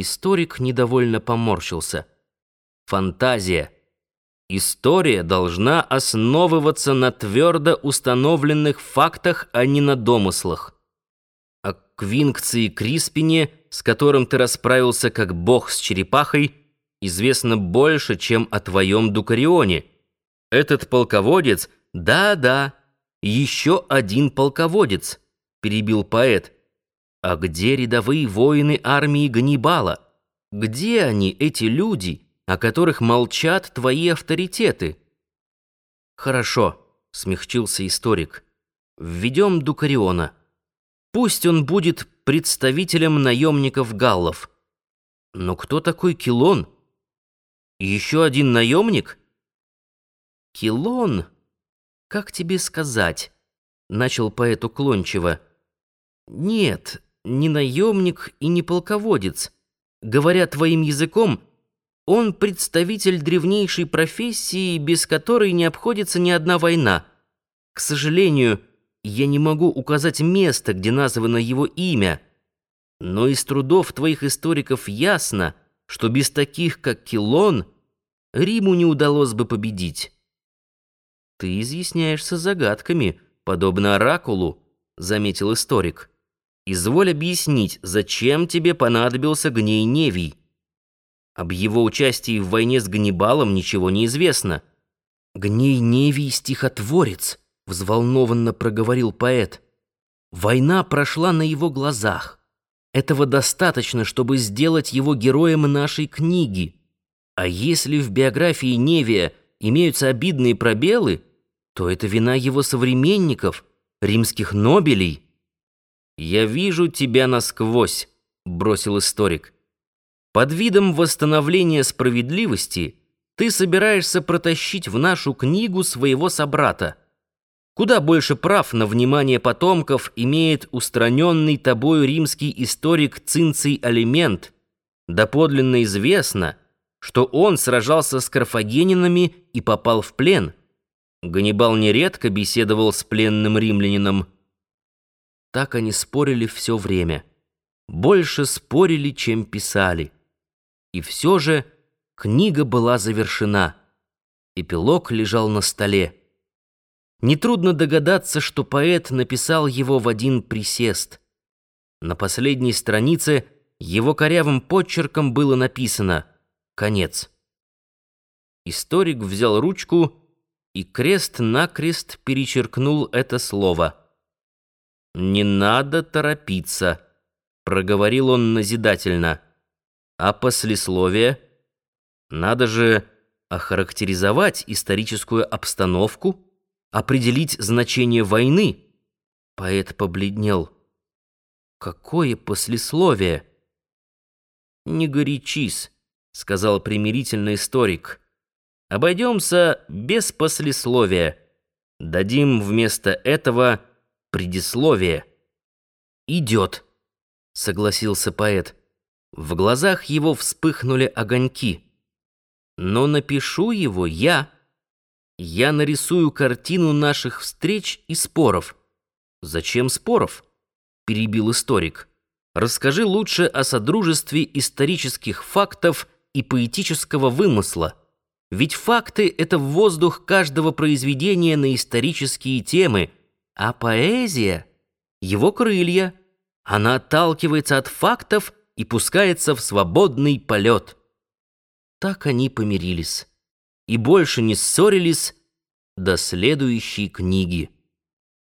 Историк недовольно поморщился. Фантазия. История должна основываться на твердо установленных фактах, а не на домыслах. О Квинкции Криспине, с которым ты расправился как бог с черепахой, известно больше, чем о твоем Дукарионе. Этот полководец, да-да, еще один полководец, перебил поэт. А где рядовые воины армии Ганнибала? Где они, эти люди, о которых молчат твои авторитеты? Хорошо, смягчился историк. Введем Дукариона. Пусть он будет представителем наемников галлов. Но кто такой Килон? Еще один наемник? Килон? Как тебе сказать? Начал поэт уклончиво. Нет, не наемник и не полководец. Говоря твоим языком, он представитель древнейшей профессии, без которой не обходится ни одна война. К сожалению, я не могу указать место, где названо его имя, но из трудов твоих историков ясно, что без таких, как Килон, Риму не удалось бы победить. Ты изъясняешься загадками, подобно оракулу, заметил историк. Изволь объяснить, зачем тебе понадобился гней Невий? Об его участии в войне с Ганнибалом ничего не известно. Гней Невий стихотворец, взволнованно проговорил поэт. Война прошла на его глазах. Этого достаточно, чтобы сделать его героем нашей книги. А если в биографии Невия имеются обидные пробелы, то это вина его современников, римских нобелей. «Я вижу тебя насквозь», — бросил историк. «Под видом восстановления справедливости ты собираешься протащить в нашу книгу своего собрата. Куда больше прав на внимание потомков имеет устраненный тобою римский историк Цинций Алимент. Доподлинно известно, что он сражался с карфагенинами и попал в плен. Ганнибал нередко беседовал с пленным римлянином, так они спорили все время. Больше спорили, чем писали. И все же книга была завершена. Эпилог лежал на столе. Нетрудно догадаться, что поэт написал его в один присест. На последней странице его корявым подчерком было написано «Конец». Историк взял ручку и крест-накрест перечеркнул это слово — «Не надо торопиться», — проговорил он назидательно. «А послесловие? Надо же охарактеризовать историческую обстановку, определить значение войны». Поэт побледнел. «Какое послесловие?» «Не горячись», — сказал примирительный историк. «Обойдемся без послесловия. Дадим вместо этого...» предисловие. «Идет», — согласился поэт. В глазах его вспыхнули огоньки. «Но напишу его я. Я нарисую картину наших встреч и споров». «Зачем споров?» — перебил историк. «Расскажи лучше о содружестве исторических фактов и поэтического вымысла. Ведь факты — это воздух каждого произведения на исторические темы — а поэзия — его крылья. Она отталкивается от фактов и пускается в свободный полет. Так они помирились и больше не ссорились до следующей книги.